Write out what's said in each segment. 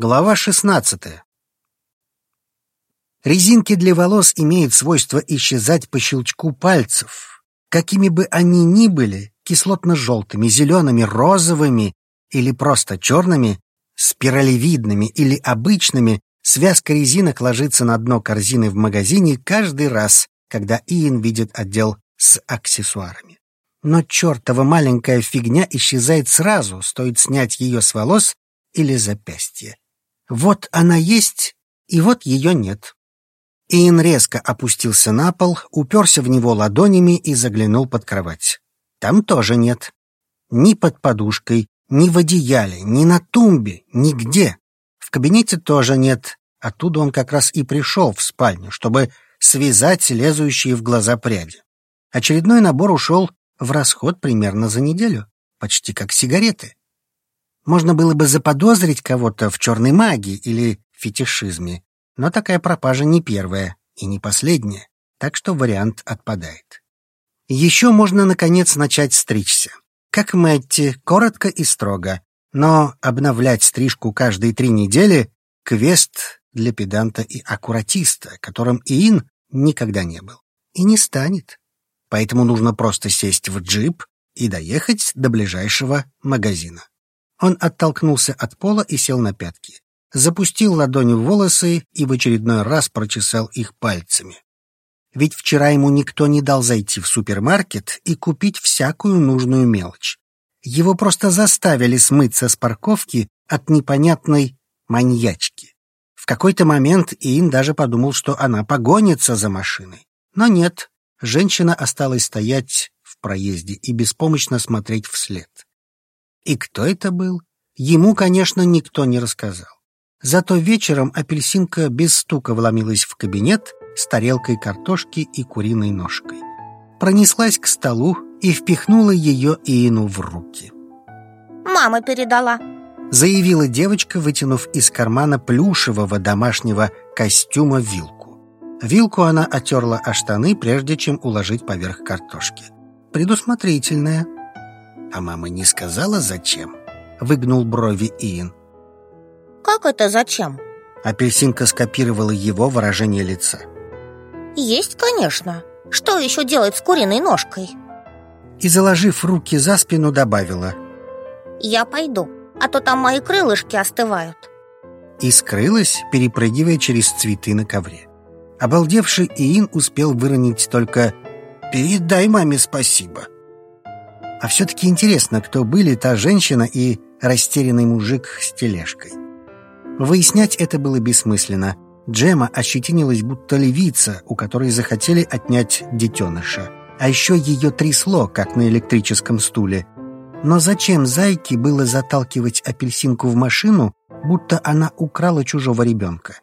Глава 16. Резинки для волос имеют свойство исчезать по щелчку пальцев. Какими бы они ни были, кислотно-желтыми, зелеными, розовыми или просто черными, спиралевидными или обычными, связка резинок ложится на дно корзины в магазине каждый раз, когда Иэн видит отдел с аксессуарами. Но чертова маленькая фигня исчезает сразу, стоит снять ее с волос или запястья. Вот она есть, и вот ее нет. Иэн резко опустился на пол, уперся в него ладонями и заглянул под кровать. Там тоже нет. Ни под подушкой, ни в одеяле, ни на тумбе, нигде. В кабинете тоже нет. Оттуда он как раз и пришел в спальню, чтобы связать лезущие в глаза пряди. Очередной набор ушел в расход примерно за неделю, почти как сигареты. Можно было бы заподозрить кого-то в черной магии или фетишизме, но такая пропажа не первая и не последняя, так что вариант отпадает. Еще можно, наконец, начать стричься. Как Мэтти, коротко и строго, но обновлять стрижку каждые три недели — квест для педанта и аккуратиста, которым Иин никогда не был. И не станет. Поэтому нужно просто сесть в джип и доехать до ближайшего магазина. Он оттолкнулся от пола и сел на пятки. Запустил ладони в волосы и в очередной раз прочесал их пальцами. Ведь вчера ему никто не дал зайти в супермаркет и купить всякую нужную мелочь. Его просто заставили смыться с парковки от непонятной маньячки. В какой-то момент Иин даже подумал, что она погонится за машиной. Но нет, женщина осталась стоять в проезде и беспомощно смотреть вслед. И кто это был? Ему, конечно, никто не рассказал. Зато вечером апельсинка без стука вломилась в кабинет с тарелкой картошки и куриной ножкой. Пронеслась к столу и впихнула ее Иину в руки. «Мама передала», — заявила девочка, вытянув из кармана плюшевого домашнего костюма вилку. Вилку она отерла о штаны, прежде чем уложить поверх картошки. Предусмотрительная. А мама не сказала, зачем? Выгнул брови Иэн. Как это зачем? Апельсинка скопировала его выражение лица. Есть, конечно. Что еще делать с куриной ножкой? И, заложив руки за спину, добавила. Я пойду, а то там мои крылышки остывают. И скрылась, перепрыгивая через цветы на ковре. Обалдевший Иин успел выронить только «Передай маме спасибо». А все-таки интересно, кто были та женщина и растерянный мужик с тележкой. Выяснять это было бессмысленно. Джема ощетинилась будто левица, у которой захотели отнять детеныша. А еще ее трясло, как на электрическом стуле. Но зачем зайке было заталкивать апельсинку в машину, будто она украла чужого ребенка?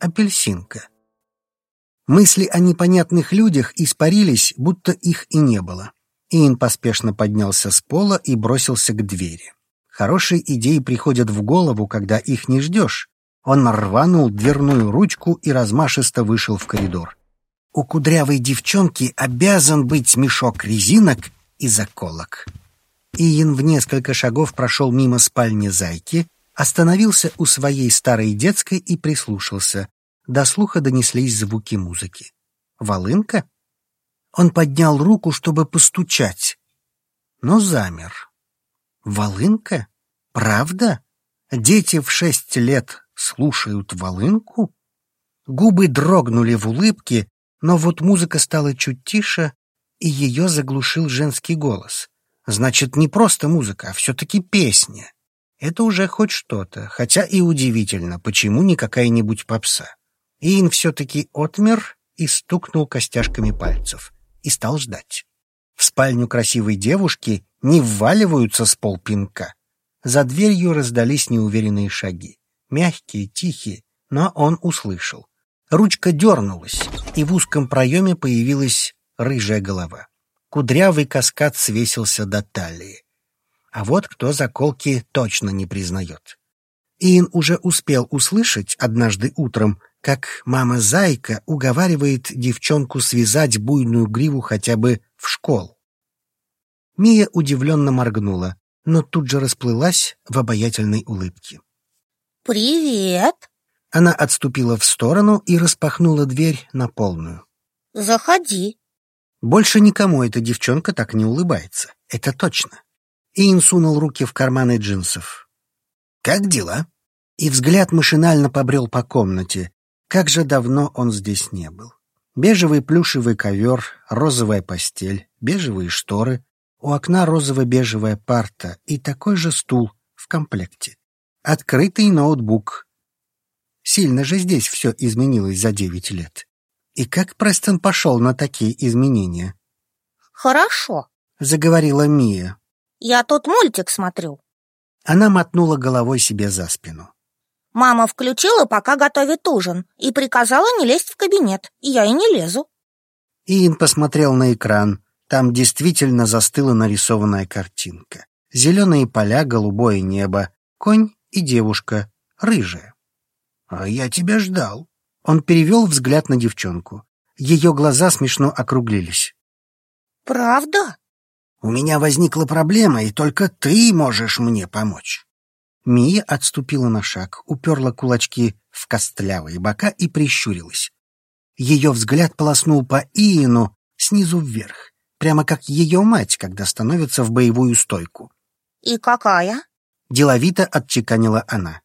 Апельсинка. Мысли о непонятных людях испарились, будто их и не было. Иэн поспешно поднялся с пола и бросился к двери. Хорошие идеи приходят в голову, когда их не ждешь. Он рванул дверную ручку и размашисто вышел в коридор. У кудрявой девчонки обязан быть мешок резинок и заколок. Иен в несколько шагов прошел мимо спальни зайки, остановился у своей старой детской и прислушался. До слуха донеслись звуки музыки. «Волынка?» Он поднял руку, чтобы постучать, но замер. Волынка? Правда? Дети в шесть лет слушают волынку? Губы дрогнули в улыбке, но вот музыка стала чуть тише, и ее заглушил женский голос. Значит, не просто музыка, а все-таки песня. Это уже хоть что-то, хотя и удивительно, почему не какая-нибудь попса. Иин все-таки отмер и стукнул костяшками пальцев и стал ждать. В спальню красивой девушки не вваливаются с полпинка. За дверью раздались неуверенные шаги. Мягкие, тихие, но он услышал. Ручка дернулась, и в узком проеме появилась рыжая голова. Кудрявый каскад свесился до талии. А вот кто заколки точно не признает. Иэн уже успел услышать однажды утром, как мама-зайка уговаривает девчонку связать буйную гриву хотя бы в школу. Мия удивленно моргнула, но тут же расплылась в обаятельной улыбке. Привет. Она отступила в сторону и распахнула дверь на полную. Заходи. Больше никому эта девчонка так не улыбается. Это точно. Иэн сунул руки в карманы джинсов. «Как дела?» И взгляд машинально побрел по комнате. Как же давно он здесь не был. Бежевый плюшевый ковер, розовая постель, бежевые шторы, у окна розово-бежевая парта и такой же стул в комплекте. Открытый ноутбук. Сильно же здесь все изменилось за девять лет. И как Престон пошел на такие изменения? Хорошо, Заговорила Мия. я тут мультик смотрю. Она мотнула головой себе за спину. Мама включила, пока готовит ужин, и приказала не лезть в кабинет, я и не лезу. Иэн посмотрел на экран. Там действительно застыла нарисованная картинка. Зеленые поля, голубое небо, конь и девушка, рыжая. «А я тебя ждал». Он перевел взгляд на девчонку. Ее глаза смешно округлились. Правда? «У меня возникла проблема, и только ты можешь мне помочь». Мия отступила на шаг, уперла кулачки в костлявые бока и прищурилась. Ее взгляд полоснул по Иену снизу вверх, прямо как ее мать, когда становится в боевую стойку. И какая? Деловито отчеканила она.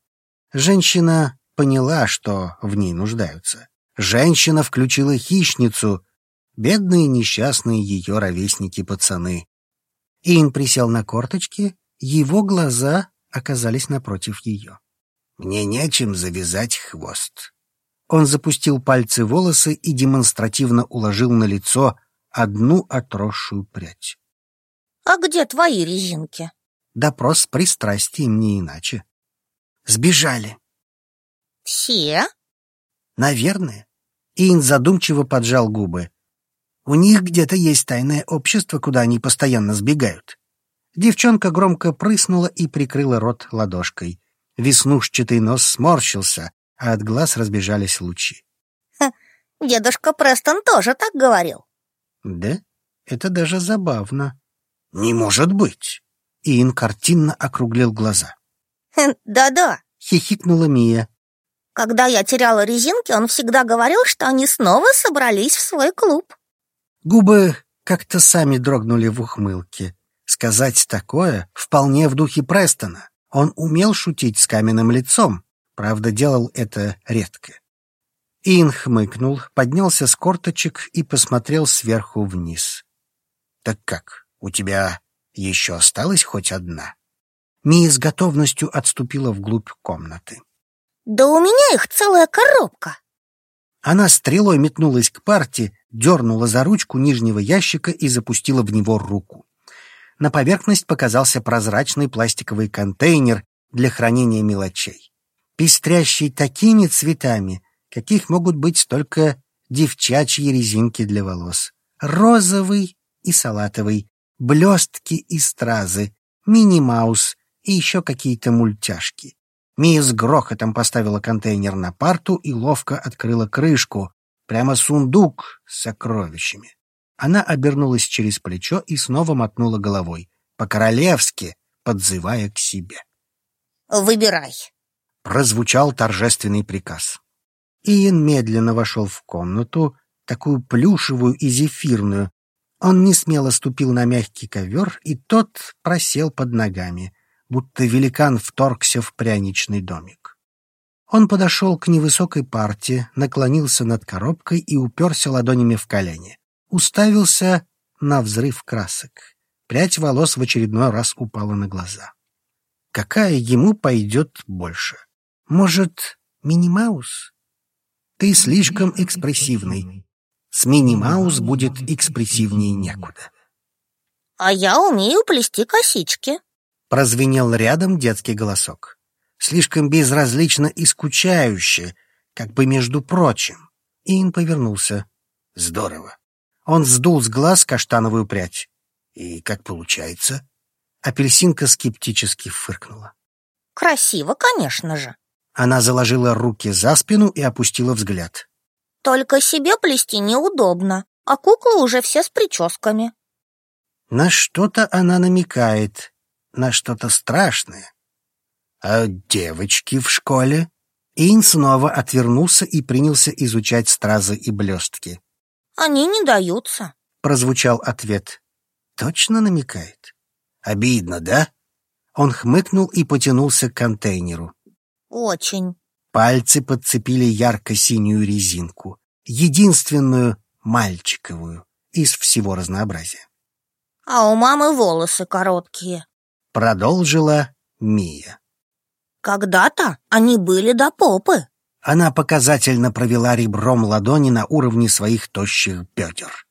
Женщина поняла, что в ней нуждаются. Женщина включила хищницу, бедные несчастные ее ровесники-пацаны. Иэн присел на корточки, его глаза оказались напротив ее. «Мне нечем завязать хвост». Он запустил пальцы в волосы и демонстративно уложил на лицо одну отросшую прядь. А где твои резинки? Допрос с пристрастием не иначе. Сбежали. Все? Наверное. Иэн задумчиво поджал губы. У них где-то есть тайное общество, куда они постоянно сбегают. Девчонка громко прыснула и прикрыла рот ладошкой. Веснушчатый нос сморщился, а от глаз разбежались лучи. Дедушка Престон тоже так говорил. Да? Это даже забавно. Не может быть. Иэн картинно округлил глаза. Да-да. Хихикнула Мия. Когда я теряла резинки, он всегда говорил, что они снова собрались в свой клуб. Губы как-то сами дрогнули в ухмылке. Сказать такое вполне в духе Престона. Он умел шутить с каменным лицом, правда, делал это редко. Иэн хмыкнул, поднялся с корточек и посмотрел сверху вниз. «Так как, у тебя еще осталась хоть одна?» Мия с готовностью отступила вглубь комнаты. Да у меня их целая коробка. Она стрелой метнулась к парте, дернула за ручку нижнего ящика и запустила в него руку. На поверхность показался прозрачный пластиковый контейнер для хранения мелочей, пестрящий такими цветами, каких могут быть только девчачьи резинки для волос. Розовый и салатовый, блестки и стразы, мини-маус и еще какие-то мультяшки. Мия с грохотом поставила контейнер на парту и ловко открыла крышку. Прямо сундук с сокровищами. Она обернулась через плечо и снова мотнула головой, по-королевски подзывая к себе. Выбирай. Прозвучал торжественный приказ. Иэн медленно вошел в комнату, такую плюшевую и зефирную. Он не смело ступил на мягкий ковер, и тот просел под ногами, будто великан вторгся в пряничный домик. Он подошел к невысокой парте, наклонился над коробкой и уперся ладонями в колени. Уставился на взрыв красок. Прядь волос в очередной раз упала на глаза. Какая ему пойдет больше? Может, Мини-Маус? Ты слишком экспрессивный. С Мини-Маус будет экспрессивнее некуда. А я умею плести косички. Прозвенел рядом детский голосок. Слишком безразлично и скучающе, как бы между прочим. Иэн повернулся. Здорово. Он сдул с глаз каштановую прядь. И как получается? Апельсинка скептически фыркнула. Красиво, конечно же. Она заложила руки за спину и опустила взгляд. Только себе плести неудобно, а куклы уже все с прическами. На что-то она намекает, на что-то страшное. А девочки в школе? Ин снова отвернулся и принялся изучать стразы и блестки. Они не даются. Прозвучал ответ. Точно намекает. Обидно, да? Он хмыкнул и потянулся к контейнеру. Очень. Пальцы подцепили ярко-синюю резинку, единственную мальчиковую из всего разнообразия. А у мамы волосы короткие. Продолжила Мия. Когда-то они были до попы. Она показательно провела ребром ладони на уровне своих тощих бедер.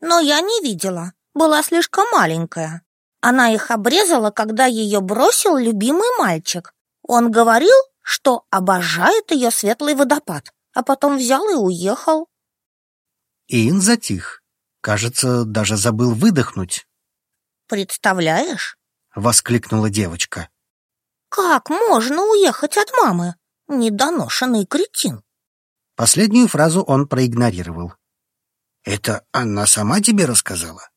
Но я не видела, была слишком маленькая. Она их обрезала, когда ее бросил любимый мальчик. Он говорил, что обожает ее светлый водопад, а потом взял и уехал. Иин затих. Кажется, даже забыл выдохнуть. «Представляешь?» — воскликнула девочка. Как можно уехать от мамы? Недоношенный кретин. Последнюю фразу он проигнорировал. «Это она сама тебе рассказала?»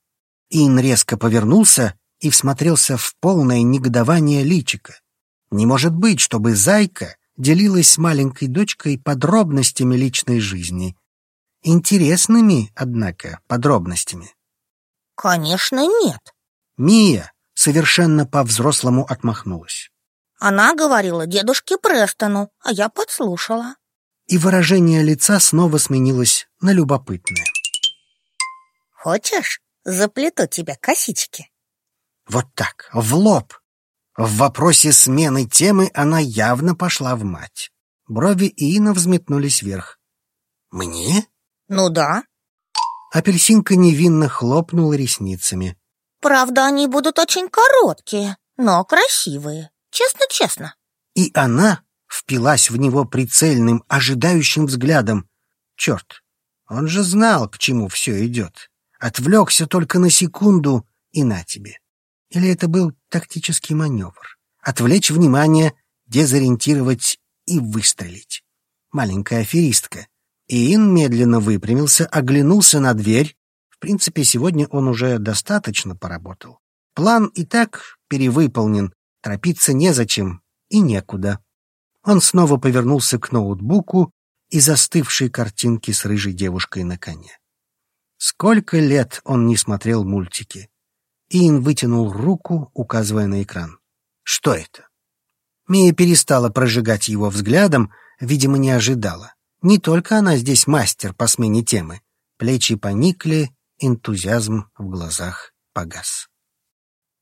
Ин резко повернулся и всмотрелся в полное негодование личика. Не может быть, чтобы зайка делилась с маленькой дочкой подробностями личной жизни. Интересными, однако, подробностями. «Конечно, нет». Мия совершенно по-взрослому отмахнулась. Она говорила дедушке Престону, а я подслушала. И выражение лица снова сменилось на любопытное. Хочешь, заплету тебе косички? Вот так, в лоб. В вопросе смены темы она явно пошла в мать. Брови Иина взметнулись вверх. «Мне?» «Ну да». Апельсинка невинно хлопнула ресницами. «Правда, они будут очень короткие, но красивые. Честно-честно. И она впилась в него прицельным, ожидающим взглядом. Черт, он же знал, к чему все идет. Отвлекся только на секунду, и на тебе. Или это был тактический маневр? Отвлечь внимание, дезориентировать и выстрелить. Маленькая аферистка. Иин медленно выпрямился, оглянулся на дверь. В принципе, сегодня он уже достаточно поработал. План и так перевыполнен, Торопиться незачем и некуда. Он снова повернулся к ноутбуку и застывшей картинке с рыжей девушкой на коне. Сколько лет он не смотрел мультики. Иэн вытянул руку, указывая на экран. Что это? Мия перестала прожигать его взглядом, видимо, не ожидала. Не только она здесь мастер по смене темы. Плечи поникли, энтузиазм в глазах погас.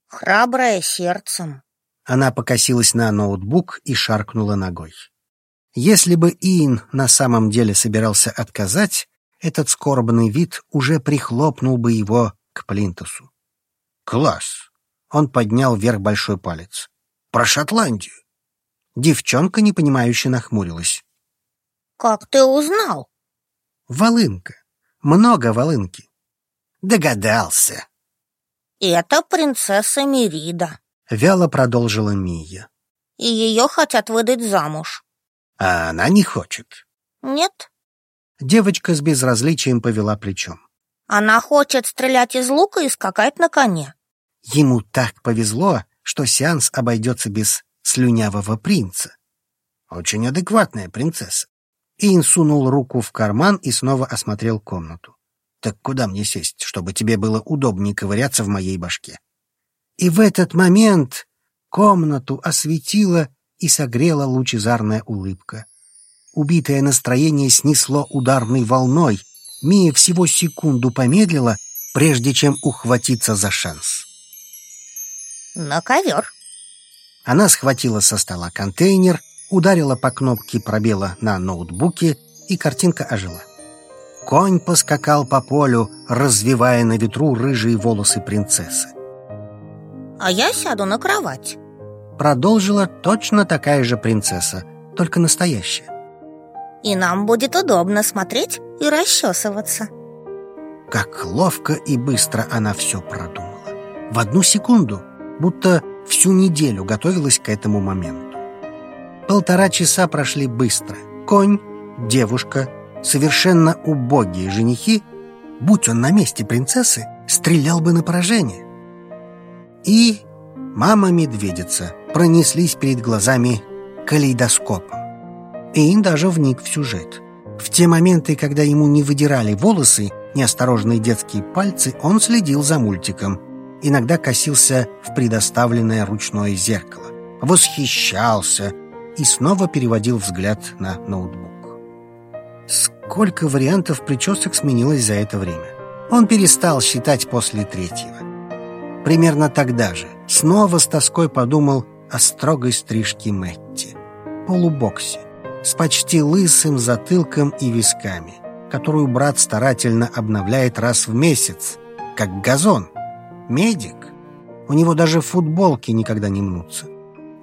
«Храброе сердцем», она покосилась на ноутбук и шаркнула ногой. Если бы Иин на самом деле собирался отказать, этот скорбный вид уже прихлопнул бы его к плинтусу. «Класс!» — он поднял вверх большой палец. «Про Шотландию!» Девчонка, непонимающе, нахмурилась. «Как ты узнал?» «Волынка. Много волынки». «Догадался». «Это принцесса Мерида», Вяло продолжила Мия. И ее хотят выдать замуж. А она не хочет. Нет. Девочка с безразличием повела плечом. Она хочет стрелять из лука и скакать на коне. Ему так повезло, что сеанс обойдется без слюнявого принца. Очень адекватная принцесса. Ин сунул руку в карман и снова осмотрел комнату. Так куда мне сесть, чтобы тебе было удобнее ковыряться в моей башке? И в этот момент комнату осветила и согрела лучезарная улыбка. Убитое настроение снесло ударной волной. Мия всего секунду помедлила, прежде чем ухватиться за шанс. «На ковер». Она схватила со стола контейнер, ударила по кнопке пробела на ноутбуке, и картинка ожила. Конь поскакал по полю, развивая на ветру рыжие волосы принцессы а я сяду на кровать. Продолжила точно такая же принцесса, только настоящая. И нам будет удобно смотреть и расчесываться. Как ловко и быстро она все продумала. В одну секунду, будто всю неделю готовилась к этому моменту. Полтора часа прошли быстро. Конь, девушка, совершенно убогие женихи, будь он на месте принцессы, стрелял бы на поражение. И мама-медведица, пронеслись перед глазами калейдоскопом. Эйн даже вник в сюжет. В те моменты, когда ему не выдирали волосы, неосторожные детские пальцы, он следил за мультиком. Иногда косился в предоставленное ручное зеркало, восхищался и снова переводил взгляд на ноутбук. Сколько вариантов причесок сменилось за это время? Он перестал считать после третьего. Примерно тогда же снова с тоской подумал о строгой стрижке Мэтти, полубоксе, с почти лысым затылком и висками, которую брат старательно обновляет раз в месяц, как газон. Медик. У него даже футболки никогда не мнутся.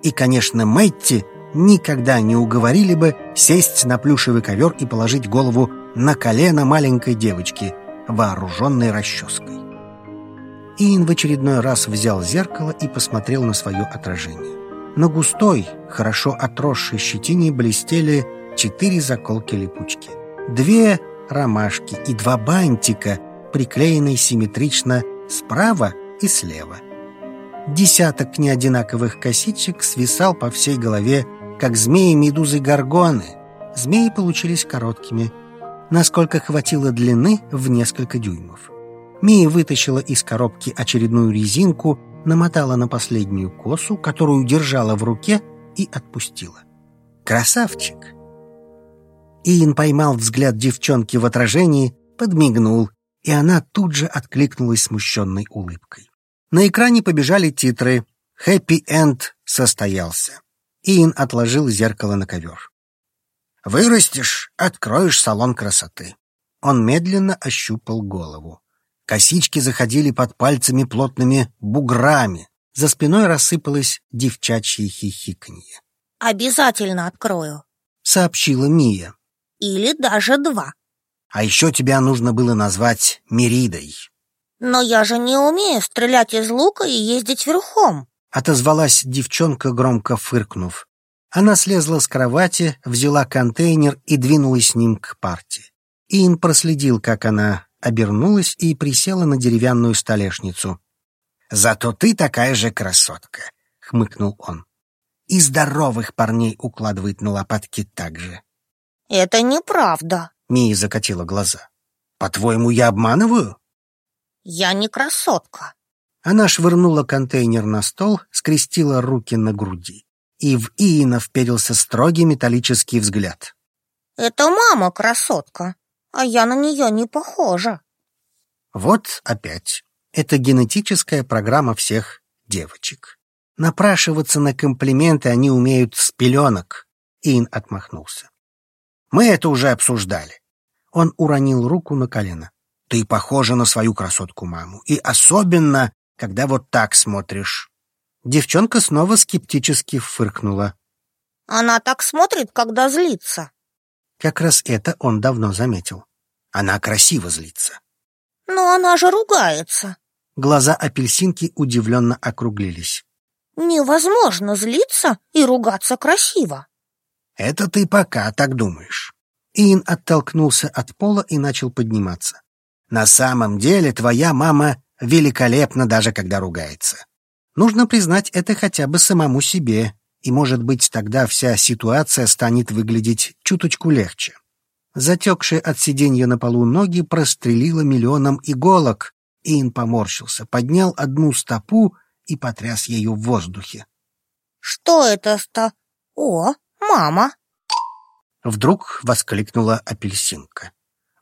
И, конечно, Мэтти никогда не уговорили бы сесть на плюшевый ковер и положить голову на колено маленькой девочки, вооруженной расческой. Иэн в очередной раз взял зеркало и посмотрел на свое отражение. На густой, хорошо отросшей щетине блестели четыре заколки-липучки. Две ромашки и два бантика, приклеенные симметрично справа и слева. Десяток неодинаковых косичек свисал по всей голове, как змеи-медузы-горгоны. Змеи получились короткими, насколько хватило длины в несколько дюймов. Мия вытащила из коробки очередную резинку, намотала на последнюю косу, которую держала в руке, и отпустила. «Красавчик!» Иэн поймал взгляд девчонки в отражении, подмигнул, и она тут же откликнулась смущенной улыбкой. На экране побежали титры «Хэппи-энд состоялся». Иэн отложил зеркало на ковер. «Вырастешь, откроешь салон красоты». Он медленно ощупал голову. Косички заходили под пальцами плотными буграми. За спиной рассыпалось девчачье хихиканье. «Обязательно открою», — сообщила Мия. «Или даже два». «А еще тебя нужно было назвать Меридой». «Но я же не умею стрелять из лука и ездить верхом», — отозвалась девчонка, громко фыркнув. Она слезла с кровати, взяла контейнер и двинулась с ним к парте. Ин проследил, как она обернулась и присела на деревянную столешницу. «Зато ты такая же красотка», — хмыкнул он. «И здоровых парней укладывает на лопатки так же». «Это неправда», — Мия закатила глаза. «По-твоему, я обманываю?» «Я не красотка». Она швырнула контейнер на стол, скрестила руки на груди. И в Иина вперился строгий металлический взгляд. «Это мама красотка а я на нее не похожа. Вот опять. Это генетическая программа всех девочек. Напрашиваться на комплименты они умеют с пеленок. Ин отмахнулся. Мы это уже обсуждали. Он уронил руку на колено. Ты похожа на свою красотку-маму. И особенно, когда вот так смотришь. Девчонка снова скептически фыркнула. Она так смотрит, когда злится. Как раз это он давно заметил. Она красиво злится. Но она же ругается. Глаза апельсинки удивленно округлились. Невозможно злиться и ругаться красиво. Это ты пока так думаешь. Ин оттолкнулся от пола и начал подниматься. На самом деле твоя мама великолепна даже когда ругается. Нужно признать это хотя бы самому себе и, может быть, тогда вся ситуация станет выглядеть чуточку легче. Затекшие от сиденья на полу ноги прострелило миллионом иголок. Ин поморщился, поднял одну стопу и потряс ее в воздухе. «Что это-то? О, мама!» Вдруг воскликнула апельсинка.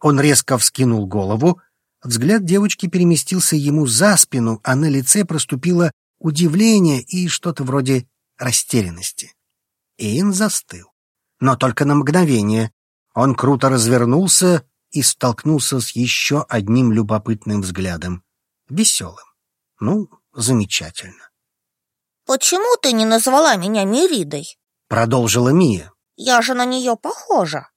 Он резко вскинул голову. Взгляд девочки переместился ему за спину, а на лице проступило удивление и что-то вроде растерянности. Иэн застыл. Но только на мгновение. Он круто развернулся и столкнулся с еще одним любопытным взглядом. Веселым. Ну, замечательно. «Почему ты не назвала меня Миридой?» Продолжила Мия. «Я же на нее похожа».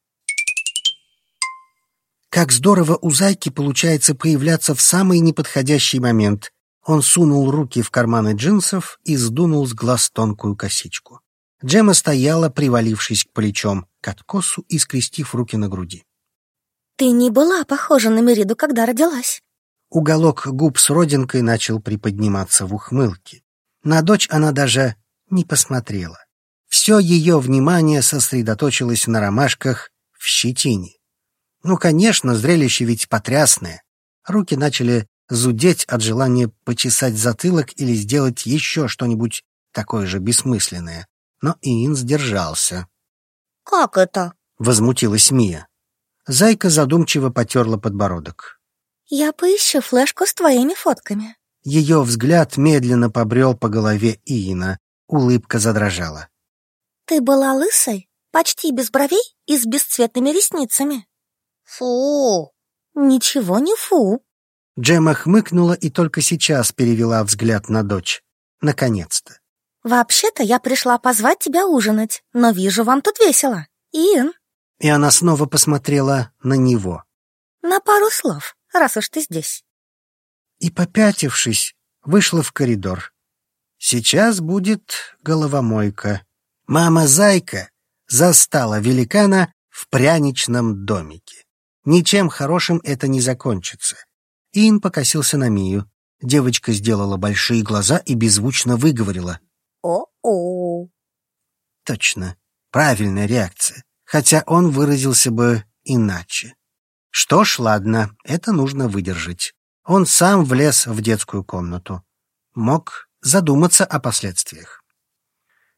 Как здорово у зайки получается появляться в самый неподходящий момент. Он сунул руки в карманы джинсов и сдунул с глаз тонкую косичку. Джема стояла, привалившись к плечом, к откосу и скрестив руки на груди. «Ты не была похожа на Мериду, когда родилась?» Уголок губ с родинкой начал приподниматься в ухмылке. На дочь она даже не посмотрела. Все ее внимание сосредоточилось на ромашках в щетине. Ну, конечно, зрелище ведь потрясное. Руки начали зудеть от желания почесать затылок или сделать еще что-нибудь такое же бессмысленное. Но Иин сдержался. «Как это?» — возмутилась Мия. Зайка задумчиво потерла подбородок. «Я поищу флешку с твоими фотками». Ее взгляд медленно побрел по голове Иина. Улыбка задрожала. «Ты была лысой, почти без бровей и с бесцветными ресницами». «Фу!» «Ничего не фу!» Джема хмыкнула и только сейчас перевела взгляд на дочь. Наконец-то. «Вообще-то я пришла позвать тебя ужинать, но вижу, вам тут весело. Иэн». И она снова посмотрела на него. «На пару слов, раз уж ты здесь». И, попятившись, вышла в коридор. Сейчас будет головомойка. Мама-зайка застала великана в пряничном домике. Ничем хорошим это не закончится. Ин покосился на Мию. Девочка сделала большие глаза и беззвучно выговорила. «О-о». Точно. Правильная реакция. Хотя он выразился бы иначе. Что ж, ладно, это нужно выдержать. Он сам влез в детскую комнату. Мог задуматься о последствиях.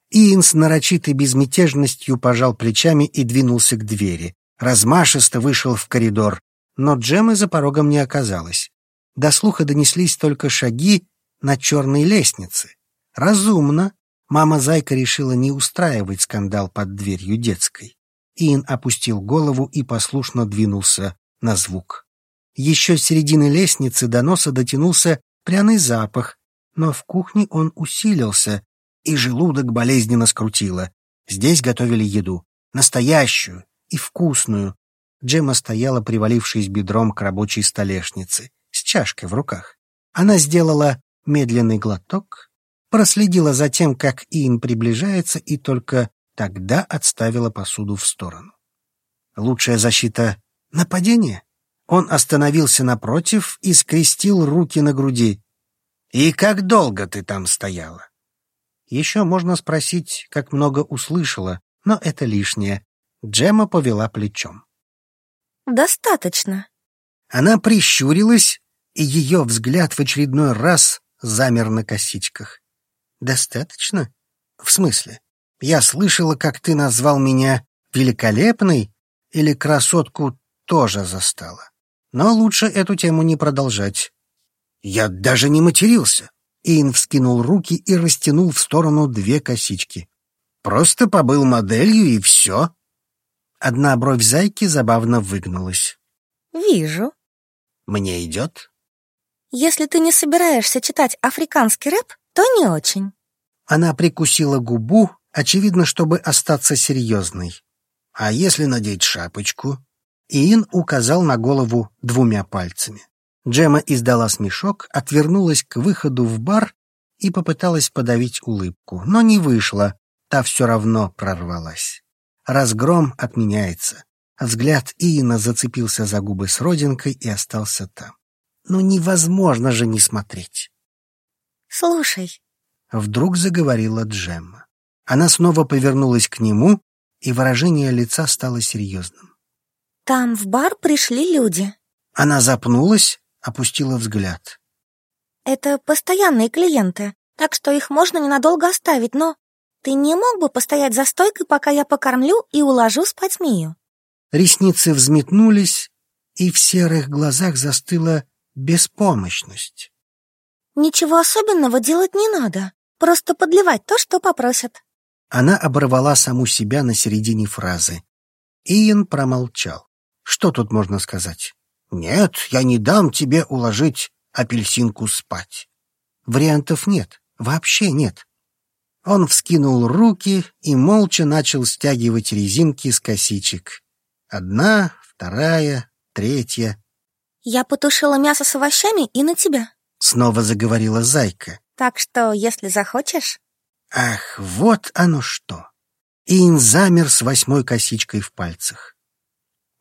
Иин с нарочитой безмятежностью пожал плечами и двинулся к двери. Размашисто вышел в коридор, но Джемы за порогом не оказалось. До слуха донеслись только шаги на черной лестнице. Разумно. Мама-зайка решила не устраивать скандал под дверью детской. Иэн опустил голову и послушно двинулся на звук. Еще с середины лестницы до носа дотянулся пряный запах, но в кухне он усилился, и желудок болезненно скрутило. Здесь готовили еду. Настоящую и вкусную. Джема стояла, привалившись бедром к рабочей столешнице, с чашкой в руках. Она сделала медленный глоток, проследила за тем, как Иэн приближается, и только тогда отставила посуду в сторону. Лучшая защита — нападение. Он остановился напротив и скрестил руки на груди. «И как долго ты там стояла?» Еще можно спросить, как много услышала, но это лишнее. Джема повела плечом. «Достаточно». Она прищурилась, и ее взгляд в очередной раз замер на косичках. «Достаточно? В смысле? Я слышала, как ты назвал меня великолепной или красотку тоже застала. Но лучше эту тему не продолжать. Я даже не матерился. Иэн вскинул руки и растянул в сторону две косички. Просто побыл моделью и все. Одна бровь зайки забавно выгнулась. «Вижу». «Мне идет?» «Если ты не собираешься читать африканский рэп, то не очень». Она прикусила губу, очевидно, чтобы остаться серьезной. «А если надеть шапочку?» Иин указал на голову двумя пальцами. Джема издала смешок, отвернулась к выходу в бар и попыталась подавить улыбку, но не вышла, та все равно прорвалась. Разгром отменяется. Взгляд Иина зацепился за губы с родинкой и остался там. Ну невозможно же не смотреть. «Слушай», — вдруг заговорила Джемма. Она снова повернулась к нему, и выражение лица стало серьезным. «Там в бар пришли люди». Она запнулась, опустила взгляд. «Это постоянные клиенты, так что их можно ненадолго оставить, но ты не мог бы постоять за стойкой, пока я покормлю и уложу спать Мию?» Ресницы взметнулись, и в серых глазах застыла беспомощность. «Ничего особенного делать не надо, просто подливать то, что попросят». Она оборвала саму себя на середине фразы. Иен промолчал. Что тут можно сказать? «Нет, я не дам тебе уложить апельсинку спать». Вариантов нет, вообще нет. Он вскинул руки и молча начал стягивать резинки с косичек. Одна, вторая, третья. «Я потушила мясо с овощами и на тебя», — снова заговорила Зайка. «Так что, если захочешь...» Ах, вот оно что! Ин замер с восьмой косичкой в пальцах.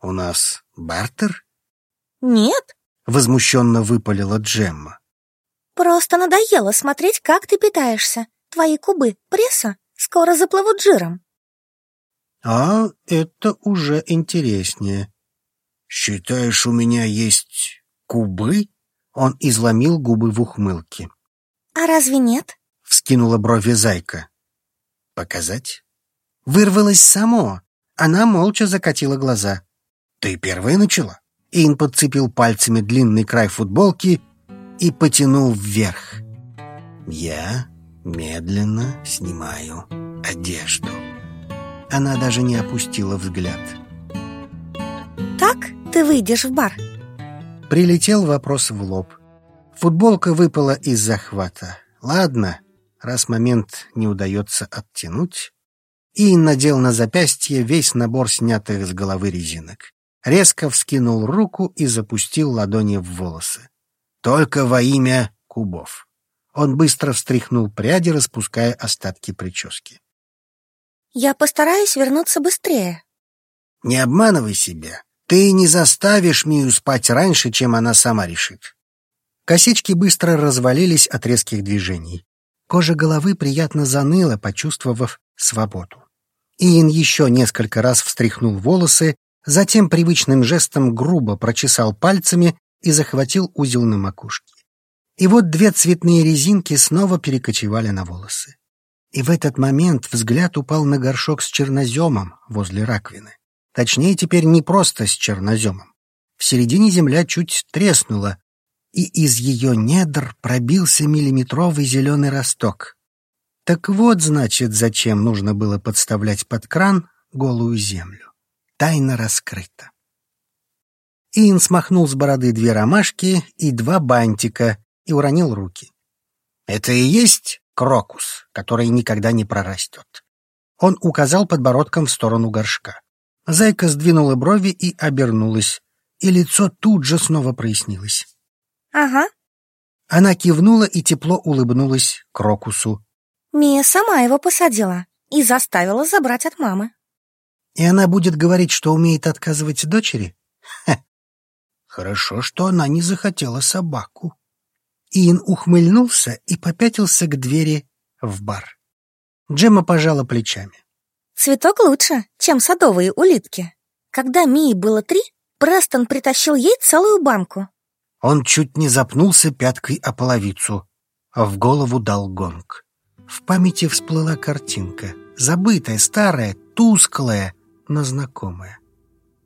«У нас бартер?» «Нет», — возмущенно выпалила Джемма. «Просто надоело смотреть, как ты питаешься. Твои кубы, пресса, скоро заплывут жиром. А это уже интереснее. Считаешь, у меня есть кубы? Он изломил губы в ухмылке. А разве нет? Вскинула брови зайка. Показать? Вырвалось само. Она молча закатила глаза. Ты первая начала. Ин подцепил пальцами длинный край футболки и потянул вверх. Я медленно снимаю одежду. Она даже не опустила взгляд. Так ты выйдешь в бар? Прилетел вопрос в лоб. Футболка выпала из захвата. Ладно, раз момент не удается оттянуть. И надел на запястье весь набор снятых с головы резинок. Резко вскинул руку и запустил ладони в волосы. Только во имя кубов. Он быстро встряхнул пряди, распуская остатки прически. Я постараюсь вернуться быстрее. Не обманывай себя. Ты не заставишь Мию спать раньше, чем она сама решит. Косички быстро развалились от резких движений. Кожа головы приятно заныла, почувствовав свободу. Иэн еще несколько раз встряхнул волосы, затем привычным жестом грубо прочесал пальцами и захватил узел на макушке. И вот две цветные резинки снова перекочевали на волосы. И в этот момент взгляд упал на горшок с черноземом возле раковины. Точнее, теперь не просто с черноземом. В середине земля чуть треснула, и из ее недр пробился миллиметровый зеленый росток. Так вот, значит, зачем нужно было подставлять под кран голую землю. Тайна раскрыта. Иэн смахнул с бороды две ромашки и два бантика, и уронил руки. «Это и есть крокус, который никогда не прорастет». Он указал подбородком в сторону горшка. Зайка сдвинула брови и обернулась, и лицо тут же снова прояснилось. «Ага». Она кивнула и тепло улыбнулась крокусу. «Мия сама его посадила и заставила забрать от мамы». «И она будет говорить, что умеет отказывать дочери?» Ха. «Хорошо, что она не захотела собаку». Иэн ухмыльнулся и попятился к двери в бар. Джемма пожала плечами. «Цветок лучше, чем садовые улитки. Когда Мии было три, Престон притащил ей целую банку». Он чуть не запнулся пяткой о половицу, а в голову дал гонг. В памяти всплыла картинка, забытая, старая, тусклая, но знакомая.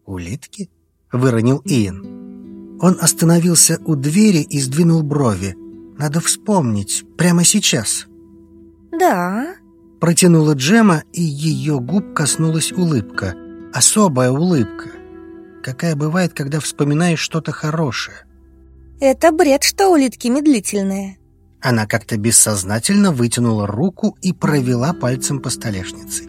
«Улитки?» — выронил Иэн. Он остановился у двери и сдвинул брови. Надо вспомнить, прямо сейчас. «Да», — протянула Джема, и ее губ коснулась улыбка. Особая улыбка. Какая бывает, когда вспоминаешь что-то хорошее. «Это бред, что улитки медлительные». Она как-то бессознательно вытянула руку и провела пальцем по столешнице.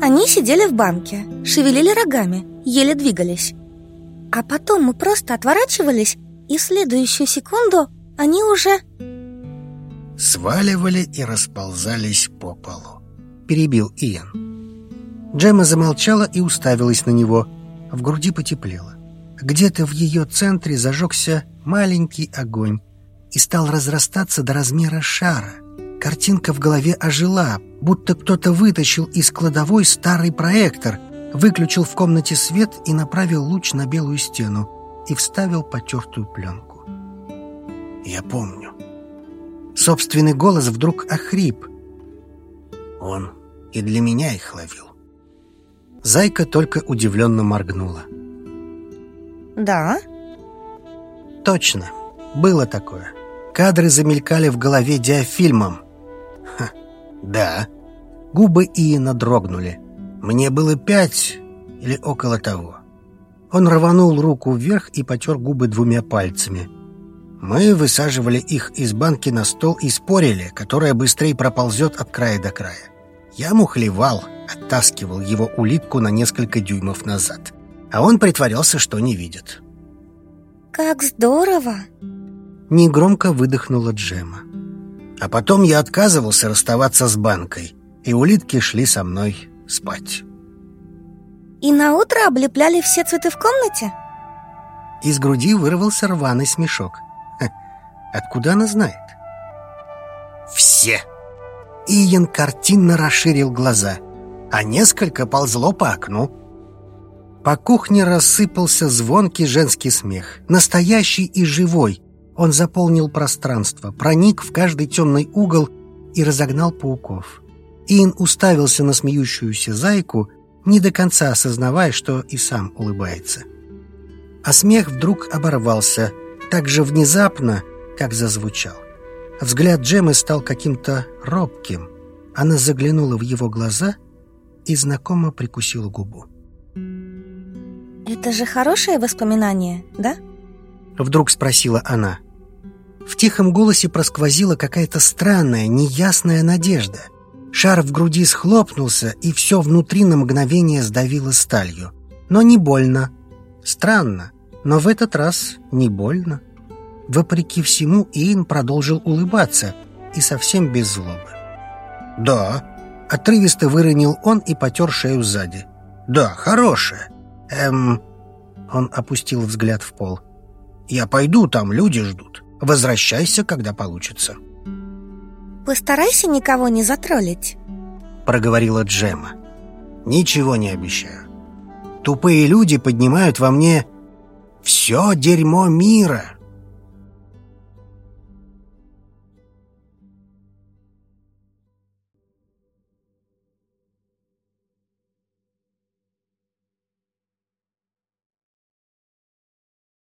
Они сидели в банке, шевелили рогами, еле двигались. А потом мы просто отворачивались, и в следующую секунду они уже... Сваливали и расползались по полу. Перебил Иэн. Джема замолчала и уставилась на него. В груди потеплело. Где-то в ее центре зажегся маленький огонь и стал разрастаться до размера шара. Картинка в голове ожила, будто кто-то вытащил из кладовой старый проектор — выключил в комнате свет и направил луч на белую стену и вставил потертую пленку. Я помню. Собственный голос вдруг охрип. Он и для меня их ловил. Зайка только удивленно моргнула. «Да?» «Точно. Было такое. Кадры замелькали в голове диафильмом. Ха, да». Губы Иена дрогнули. Мне было пять или около того. Он рванул руку вверх и потер губы двумя пальцами. Мы высаживали их из банки на стол и спорили, которая быстрее проползет от края до края. Я мухлевал, оттаскивал его улитку на несколько дюймов назад, а он притворялся, что не видит. «Как здорово!» Негромко выдохнула Джема. А потом я отказывался расставаться с банкой, и улитки шли со мной спать. И на утро облепляли все цветы в комнате? Из груди вырвался рваный смешок. Ха, откуда она знает? Все. Иен картинно расширил глаза, а несколько ползло по окну. По кухне рассыпался звонкий женский смех, настоящий и живой. Он заполнил пространство, проник в каждый темный угол и разогнал пауков. Иен уставился на смеющуюся зайку, не до конца осознавая, что и сам улыбается. А смех вдруг оборвался, так же внезапно, как зазвучал. Взгляд Джемы стал каким-то робким. Она заглянула в его глаза и знакомо прикусила губу. «Это же хорошее воспоминание, да?» Вдруг спросила она. В тихом голосе просквозила какая-то странная, неясная надежда. Шар в груди схлопнулся, и все внутри на мгновение сдавило сталью. Но не больно. Странно, но в этот раз не больно. Вопреки всему, Иэн продолжил улыбаться, и совсем без злобы. «Да», — отрывисто выронил он и потер шею сзади. «Да, хорошая. Эм...» Он опустил взгляд в пол. «Я пойду, там люди ждут. Возвращайся, когда получится». «Постарайся никого не затроллить», — проговорила Джема. «Ничего не обещаю. Тупые люди поднимают во мне все дерьмо мира».